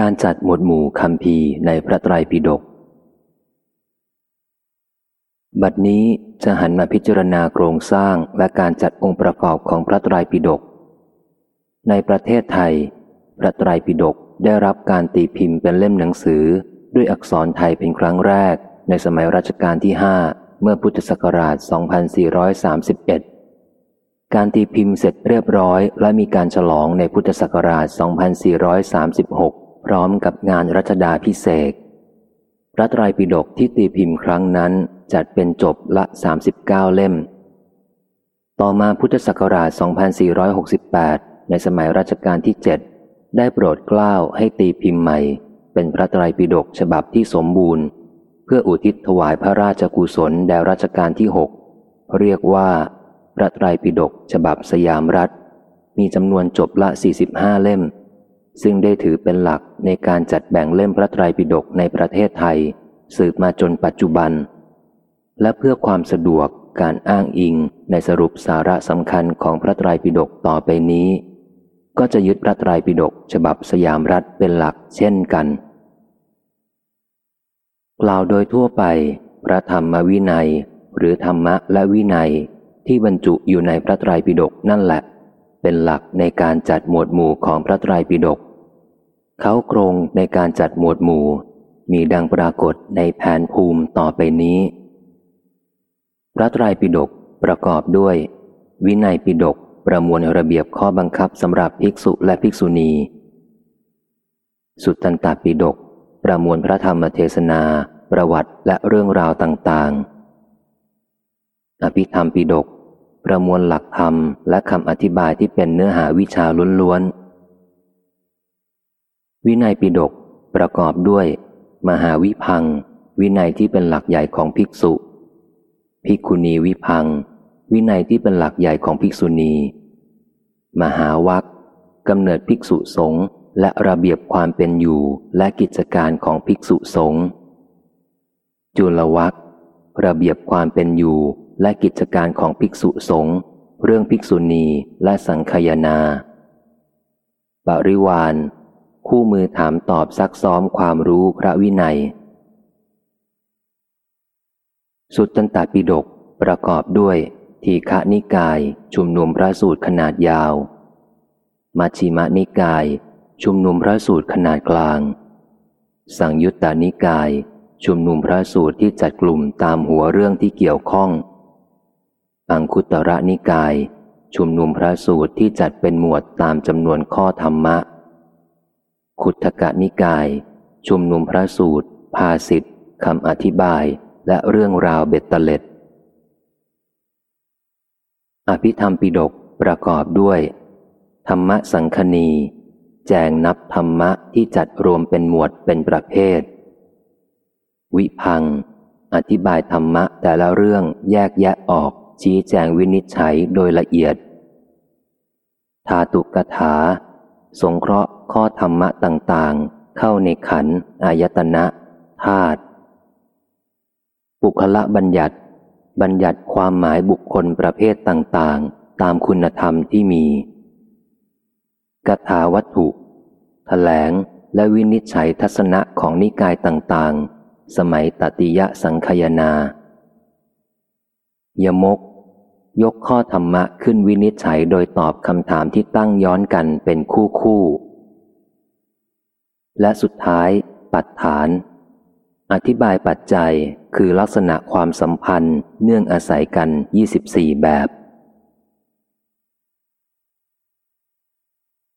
การจัดหมวดหมู่คำพีในพระไตรปิฎก บัดนี้จะหันมาพิจารณาโครงสร้างและการจัดองค์ประกอบของพระไตรปิฎก ในประเทศไทย พระไตรปิฎกได้รับการตีพิมพ์เป็นเล่มหนังสือ ด้วยอักษรไทยเป็นครั้งแรก ในสมัยรัชกาลที่ห้าเมื่อพุทธศักราช 2431 การตีพิมพ์เสร็จเรียบร้อย และมีการฉลองในพุทธศักราช 2436 พร้อมกับงานรัชดาพิเศษพระไตรปิฎกที่ตีพิมพ์ครั้งนั้นจัดเป็นจบละ 39 เล่ม ต่อมาพุทธศักราช 2468 ในสมัยรัชกาลที่ 7 ได้โปรดเกล้าให้ตีพิมพ์ใหม่ เป็นพระไตรปิฎกฉบับที่สมบูรณ์ เพื่ออุทิศถวายพระราชกุศลแด่รัชกาลที่ 6 เรียกว่า พระไตรปิฎกฉบับสยามรัฐ มีจำนวนจบละ 45 เล่ม ซึ่งได้ถือเป็นหลักในการจัดแบ่งเล่มพระไตรปิฎกในประเทศไทย สืบมาจนปัจจุบัน และเพื่อความสะดวกการอ้างอิงในสรุปสาระสำคัญของพระไตรปิฎกต่อไปนี้ ก็จะยึดพระไตรปิฎกฉบับสยามรัฐเป็นหลักเช่นกันกล่าวโดยทั่วไป พระธรรมวินัย หรือธรรมะและวินัยที่บรรจุอยู่ในพระไตรปิฎกนั่นแหละ เป็นหลักในการจัดหมวดหมู่ของพระไตรปิฎก เขาโครงในการจัดหมวดหมู่ มีดังปรากฏในแผนภูมิต่อไปนี้ พระไตรปิฎกประกอบด้วย วินัยปิฎกประมวลระเบียบข้อบังคับสำหรับภิกษุและภิกษุณี สุตตันตปิฎกประมวลพระธรรมเทศนา ประวัติและเรื่องราวต่างๆ อภิธรรมปิดกประมวลหลักธรรมและคำอธิบายที่เป็นเนื้อหาวิชาล้วนๆ วินัยปิดกประกอบด้วย มหาวิพัง วินัยที่เป็นหลักใหญ่ของภิกษุ ภิกขุณีวิพัง วินัยที่เป็นหลักใหญ่ของภิกษุณี มหาวัคกำเนิดภิกษุสงฆ์และระเบียบความเป็นอยู่และกิจการของภิกษุสงฆ์จุลวัคระเบียบความเป็นอยู่และกิจการของภิกษุสงฆ์เรื่องภิกษุณีและสังคยนาบริวาร คู่มือถามตอบซักซ้อมความรู้พระวินัย สุตตันตปิฎกประกอบด้วย ทีฆนิกาย ชุมนุมพระสูตรขนาดยาว มัชชิมนิกาย ชุมนุมพระสูตรขนาดกลาง สังยุตตานิกาย ชุมนุมพระสูตรที่จัดกลุ่มตามหัวเรื่องที่เกี่ยวข้อง อังคุตระนิกาย ชุมนุมพระสูตรที่จัดเป็นหมวดตามจำนวนข้อธรรมะ ขุทกะนิกาย ชุมนุมพระสูตร ภาสิทธ์คำอธิบาย และเรื่องราวเบ็ดเตล็ด อภิธรรมปิดกประกอบด้วย ธรรมะสังคณี แจงนับธรรมะที่จัดรวมเป็นหมวดเป็นประเภท วิพัง อธิบายธรรมะแต่ละเรื่องแยกแยะออกชี้แจงวินิจฉัยโดยละเอียดทาตุกถา สงเคราะห์ข้อธรรมะต่างๆ เข้าในขันอายตนะธาตุบุคละบัญญัติ บัญญัติความหมายบุคคลประเภทต่างๆ ตามคุณธรรมที่มีกถาวัตถุถแถลงและวินิจฉัยทัศนะของนิกายต่างๆ สมัยตติยะสังคยนา ยมก ยกข้อธรรมะขึ้นวินิจฉัยโดยตอบคำถามที่ตั้งย้อนกันเป็นคู่คู่ และสุดท้าย ปัจฐาน อธิบายปัจจัยคือลักษณะความสัมพันธ์เนื่องอาศัยกัน 24 แบบ